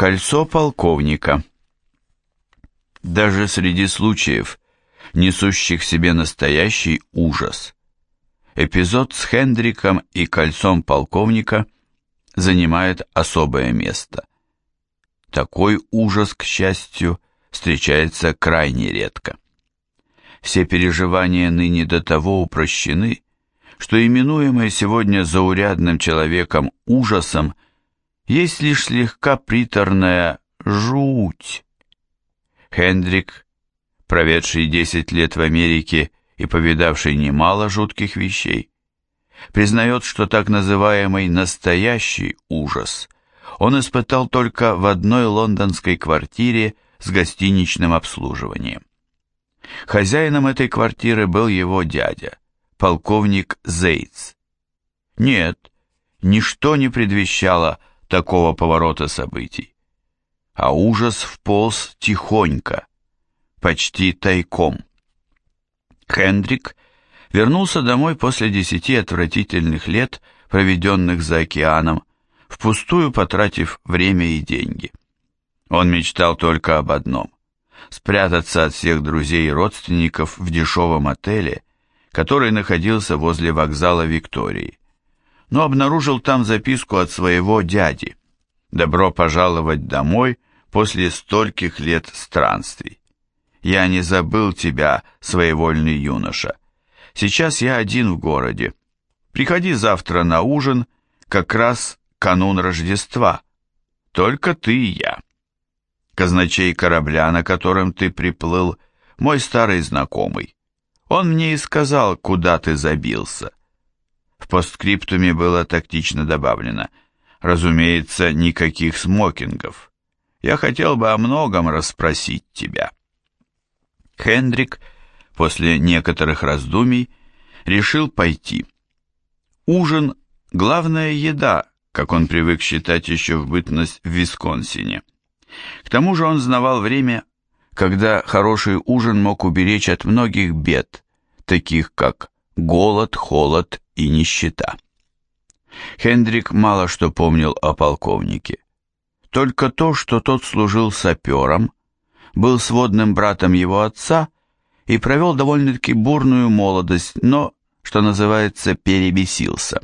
Кольцо полковника. Даже среди случаев, несущих в себе настоящий ужас, эпизод с Хендриком и кольцом полковника занимает особое место. Такой ужас, к счастью, встречается крайне редко. Все переживания ныне до того упрощены, что именуемое сегодня заурядным человеком ужасом есть лишь слегка приторная жуть. Хендрик, проведший 10 лет в Америке и повидавший немало жутких вещей, признает, что так называемый настоящий ужас он испытал только в одной лондонской квартире с гостиничным обслуживанием. Хозяином этой квартиры был его дядя, полковник Зейтс. Нет, ничто не предвещало такого поворота событий. А ужас вполз тихонько, почти тайком. Хендрик вернулся домой после десяти отвратительных лет, проведенных за океаном, впустую потратив время и деньги. Он мечтал только об одном – спрятаться от всех друзей и родственников в дешевом отеле, который находился возле вокзала Виктории но обнаружил там записку от своего дяди. «Добро пожаловать домой после стольких лет странствий. Я не забыл тебя, своевольный юноша. Сейчас я один в городе. Приходи завтра на ужин, как раз канун Рождества. Только ты и я. Казначей корабля, на котором ты приплыл, мой старый знакомый. Он мне и сказал, куда ты забился. В постскриптуме было тактично добавлено «Разумеется, никаких смокингов. Я хотел бы о многом расспросить тебя». Хендрик после некоторых раздумий решил пойти. Ужин – главная еда, как он привык считать еще в бытность в Висконсине. К тому же он знавал время, когда хороший ужин мог уберечь от многих бед, таких как голод, холод и нищета. Хендрик мало что помнил о полковнике. Только то, что тот служил сапером, был сводным братом его отца и провел довольно-таки бурную молодость, но, что называется, перебесился.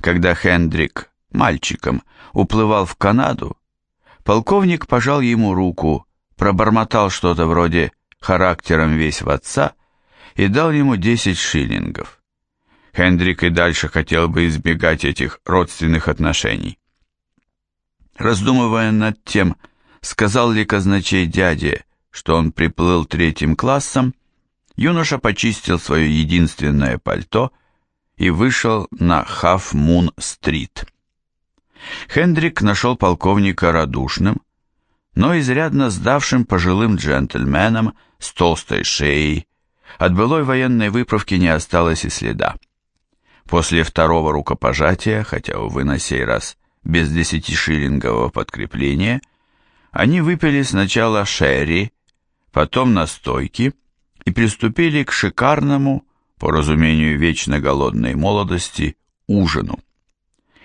Когда Хендрик, мальчиком, уплывал в Канаду, полковник пожал ему руку, пробормотал что-то вроде «характером весь в отца» и дал ему 10 шиллингов. Хендрик и дальше хотел бы избегать этих родственных отношений. Раздумывая над тем, сказал ли казначей дяде, что он приплыл третьим классом, юноша почистил свое единственное пальто и вышел на Хаф-Мун-стрит. Хендрик нашел полковника радушным, но изрядно сдавшим пожилым джентльменом с толстой шеей. От былой военной выправки не осталось и следа. После второго рукопожатия, хотя, увы, на сей раз без десятишиллингового подкрепления, они выпили сначала шерри, потом настойки и приступили к шикарному, по разумению вечно голодной молодости, ужину.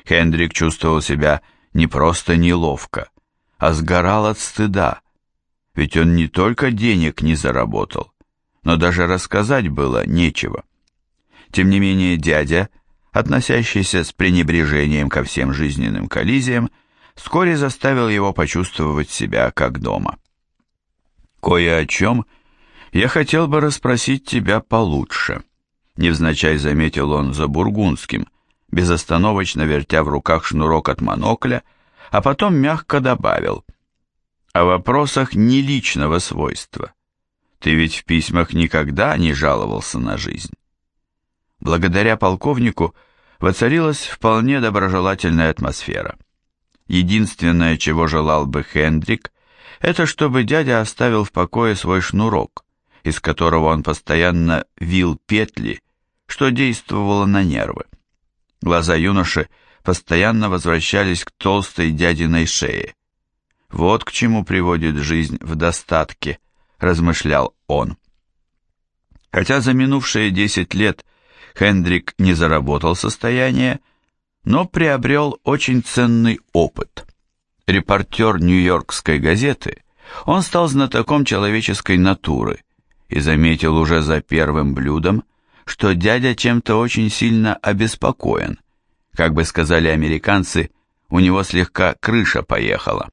Хендрик чувствовал себя не просто неловко, а сгорал от стыда, ведь он не только денег не заработал, но даже рассказать было нечего. Тем не менее дядя, относящийся с пренебрежением ко всем жизненным коллизиям, вскоре заставил его почувствовать себя как дома. «Кое о чем я хотел бы расспросить тебя получше», невзначай заметил он за бургундским, безостановочно вертя в руках шнурок от монокля, а потом мягко добавил «О вопросах не личного свойства. Ты ведь в письмах никогда не жаловался на жизнь». Благодаря полковнику воцарилась вполне доброжелательная атмосфера. Единственное, чего желал бы Хендрик, это чтобы дядя оставил в покое свой шнурок, из которого он постоянно вил петли, что действовало на нервы. Глаза юноши постоянно возвращались к толстой дядиной шее. Вот к чему приводит жизнь в достатке, размышлял он. Хотя за минувшие десять лет Хендрик не заработал состояние, но приобрел очень ценный опыт. репортер Нью-Йоркской газеты, он стал знатоком человеческой натуры и заметил уже за первым блюдом, что дядя чем-то очень сильно обеспокоен. Как бы сказали американцы, у него слегка крыша поехала.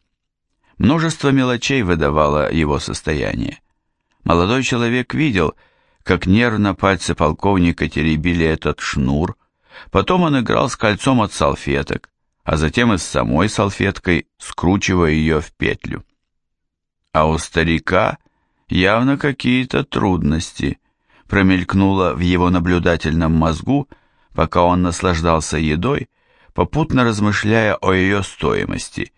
Множество мелочей выдавало его состояние. Молодой человек видел, как нервно пальцы полковника теребили этот шнур, потом он играл с кольцом от салфеток, а затем и с самой салфеткой, скручивая ее в петлю. А у старика явно какие-то трудности, промелькнуло в его наблюдательном мозгу, пока он наслаждался едой, попутно размышляя о ее стоимости,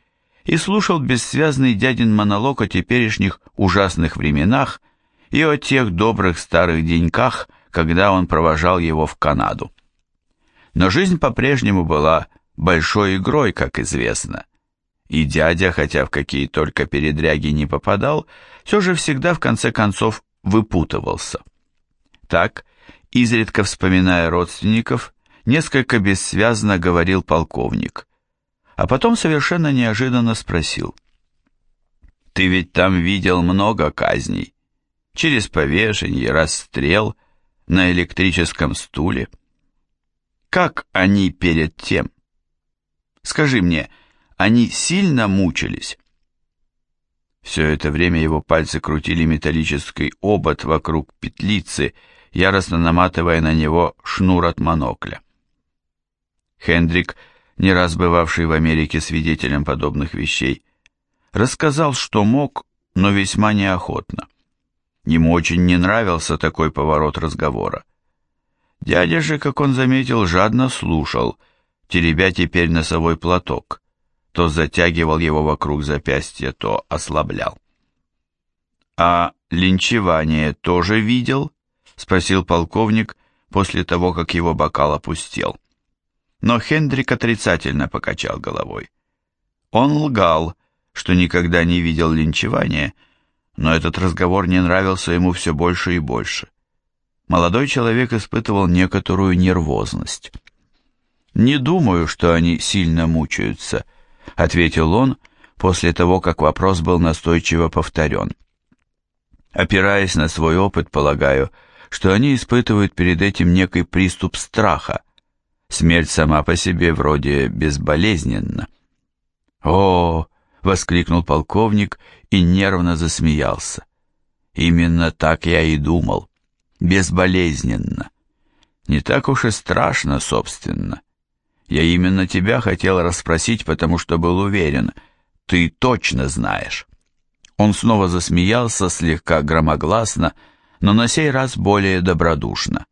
и слушал бессвязный дядин монолог о теперешних ужасных временах и о тех добрых старых деньках, когда он провожал его в Канаду. Но жизнь по-прежнему была большой игрой, как известно. И дядя, хотя в какие только передряги не попадал, все же всегда в конце концов выпутывался. Так, изредка вспоминая родственников, несколько бессвязно говорил полковник, а потом совершенно неожиданно спросил. «Ты ведь там видел много казней, через повешение, расстрел, на электрическом стуле. Как они перед тем? Скажи мне, они сильно мучились?» Все это время его пальцы крутили металлический обод вокруг петлицы, яростно наматывая на него шнур от монокля. Хендрик, не раз бывавший в Америке свидетелем подобных вещей, рассказал, что мог, но весьма неохотно. Ему очень не нравился такой поворот разговора. Дядя же, как он заметил, жадно слушал, теребя теперь носовой платок, то затягивал его вокруг запястья, то ослаблял. «А линчевание тоже видел?» — спросил полковник после того, как его бокал опустел. Но Хендрик отрицательно покачал головой. Он лгал, что никогда не видел линчевания, но этот разговор не нравился ему все больше и больше. Молодой человек испытывал некоторую нервозность. «Не думаю, что они сильно мучаются», — ответил он после того, как вопрос был настойчиво повторен. Опираясь на свой опыт, полагаю, что они испытывают перед этим некий приступ страха, Смерть сама по себе вроде безболезненна. «О!» — воскликнул полковник и нервно засмеялся. «Именно так я и думал. Безболезненно. Не так уж и страшно, собственно. Я именно тебя хотел расспросить, потому что был уверен, ты точно знаешь». Он снова засмеялся, слегка громогласно, но на сей раз более добродушно.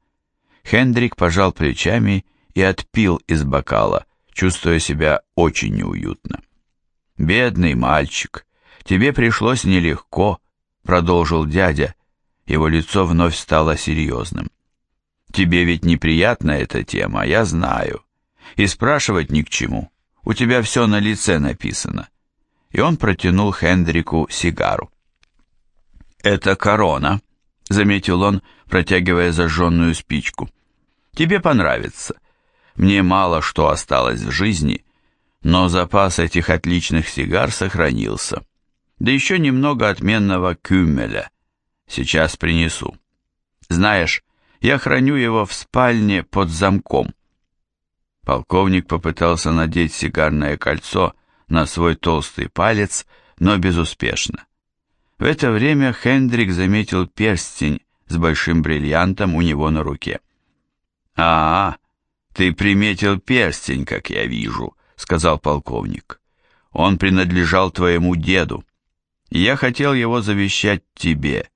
Хендрик пожал плечами и отпил из бокала, чувствуя себя очень неуютно. «Бедный мальчик, тебе пришлось нелегко», — продолжил дядя. Его лицо вновь стало серьезным. «Тебе ведь неприятна эта тема, я знаю. И спрашивать ни к чему. У тебя все на лице написано». И он протянул Хендрику сигару. «Это корона», — заметил он, протягивая зажженную спичку. «Тебе понравится. Мне мало что осталось в жизни, но запас этих отличных сигар сохранился. Да еще немного отменного кюмеля. Сейчас принесу. Знаешь, я храню его в спальне под замком. Полковник попытался надеть сигарное кольцо на свой толстый палец, но безуспешно. В это время Хендрик заметил перстень с большим бриллиантом у него на руке. «А, «Ты приметил перстень, как я вижу», — сказал полковник. «Он принадлежал твоему деду. Я хотел его завещать тебе.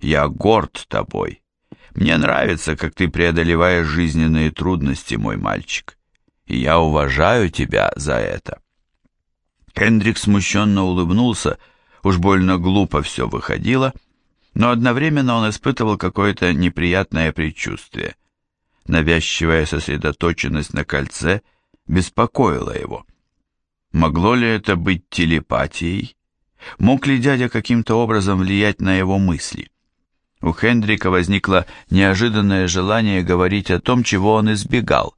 Я горд тобой. Мне нравится, как ты преодолеваешь жизненные трудности, мой мальчик. И я уважаю тебя за это». Хендрик смущенно улыбнулся, уж больно глупо все выходило, но одновременно он испытывал какое-то неприятное предчувствие — навязчивая сосредоточенность на кольце беспокоила его. Могло ли это быть телепатией? Мог ли дядя каким-то образом влиять на его мысли? У Хендрика возникло неожиданное желание говорить о том, чего он избегал.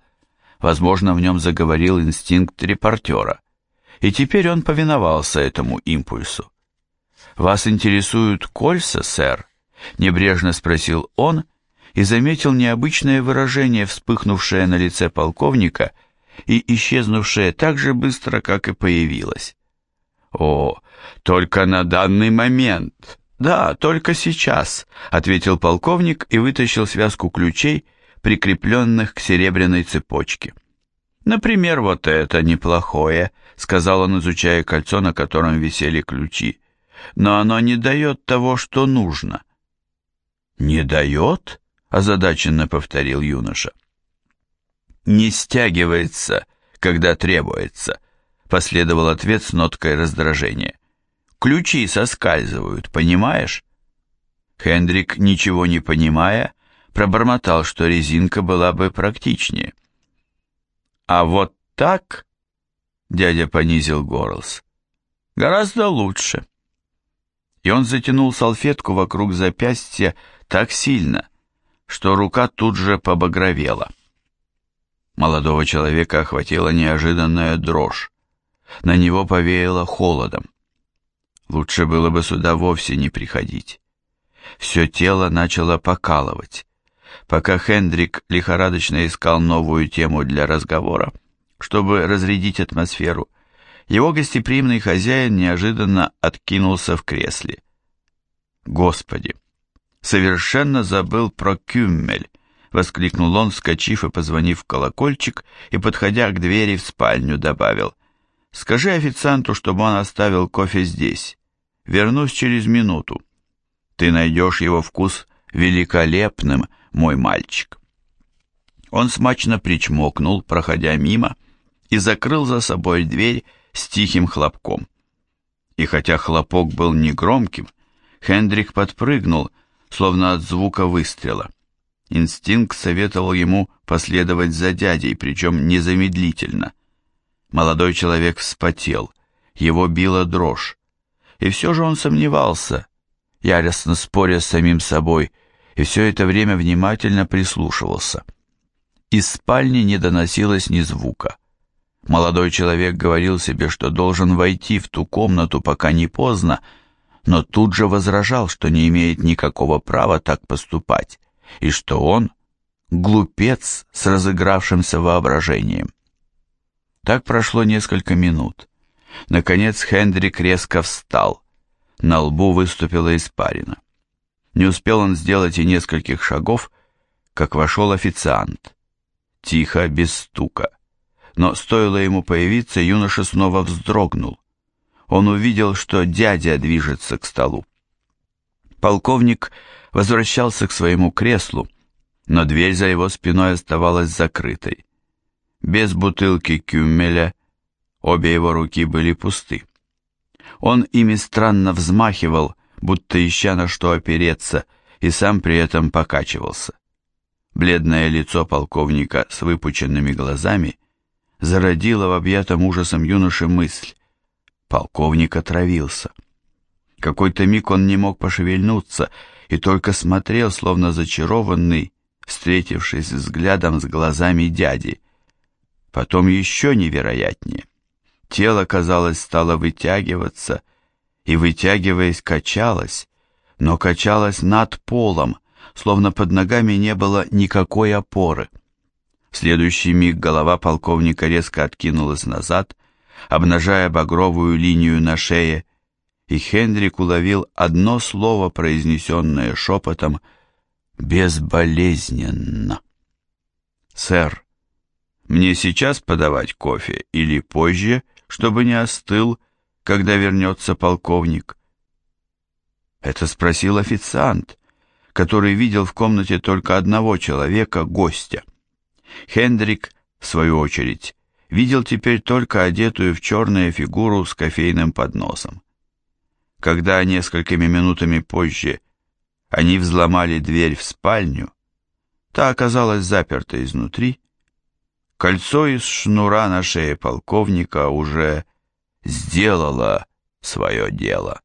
Возможно, в нем заговорил инстинкт репортера. и теперь он повиновался этому импульсу. «Вас интересуют кольца, сэр?» — небрежно спросил он и заметил необычное выражение, вспыхнувшее на лице полковника и исчезнувшее так же быстро, как и появилось. «О, только на данный момент!» «Да, только сейчас», — ответил полковник и вытащил связку ключей, прикрепленных к серебряной цепочке. «Например, вот это неплохое», — сказал он, изучая кольцо, на котором висели ключи. «Но оно не дает того, что нужно». «Не дает?» — озадаченно повторил юноша. «Не стягивается, когда требуется», — последовал ответ с ноткой раздражения. «Ключи соскальзывают, понимаешь?» Хендрик, ничего не понимая, пробормотал, что резинка была бы практичнее. «А вот так...» — дядя понизил голос. «Гораздо лучше». И он затянул салфетку вокруг запястья так сильно, что рука тут же побагровела. Молодого человека охватила неожиданная дрожь. На него повеяло холодом. Лучше было бы сюда вовсе не приходить. Все тело начало покалывать. Пока Хендрик лихорадочно искал новую тему для разговора, чтобы разрядить атмосферу, его гостеприимный хозяин неожиданно откинулся в кресле. Господи! Совершенно забыл про кюммель, воскликнул он, вскочив и позвонив в колокольчик, и, подходя к двери в спальню, добавил, «Скажи официанту, чтобы он оставил кофе здесь. Вернусь через минуту. Ты найдешь его вкус великолепным, мой мальчик». Он смачно причмокнул, проходя мимо, и закрыл за собой дверь с тихим хлопком. И хотя хлопок был негромким, Хендрик подпрыгнул, словно от звука выстрела. Инстинкт советовал ему последовать за дядей, причем незамедлительно. Молодой человек вспотел, его била дрожь. И все же он сомневался, яростно споря с самим собой, и все это время внимательно прислушивался. Из спальни не доносилось ни звука. Молодой человек говорил себе, что должен войти в ту комнату, пока не поздно, но тут же возражал, что не имеет никакого права так поступать, и что он — глупец с разыгравшимся воображением. Так прошло несколько минут. Наконец Хендрик резко встал. На лбу выступила испарина. Не успел он сделать и нескольких шагов, как вошел официант. Тихо, без стука. Но стоило ему появиться, юноша снова вздрогнул он увидел, что дядя движется к столу. Полковник возвращался к своему креслу, но дверь за его спиной оставалась закрытой. Без бутылки кюмеля обе его руки были пусты. Он ими странно взмахивал, будто ища на что опереться, и сам при этом покачивался. Бледное лицо полковника с выпученными глазами зародило в объятом ужасом юноше мысль. Полковник отравился. Какой-то миг он не мог пошевельнуться и только смотрел, словно зачарованный, встретившись взглядом с глазами дяди. Потом еще невероятнее. Тело, казалось, стало вытягиваться, и, вытягиваясь, качалось, но качалось над полом, словно под ногами не было никакой опоры. В следующий миг голова полковника резко откинулась назад, обнажая багровую линию на шее, и Хендрик уловил одно слово, произнесенное шепотом «безболезненно». «Сэр, мне сейчас подавать кофе или позже, чтобы не остыл, когда вернется полковник?» Это спросил официант, который видел в комнате только одного человека, гостя. Хендрик, в свою очередь, видел теперь только одетую в черную фигуру с кофейным подносом. Когда несколькими минутами позже они взломали дверь в спальню, та оказалась заперта изнутри, кольцо из шнура на шее полковника уже сделало свое дело.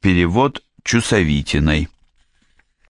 Перевод Чусовитиной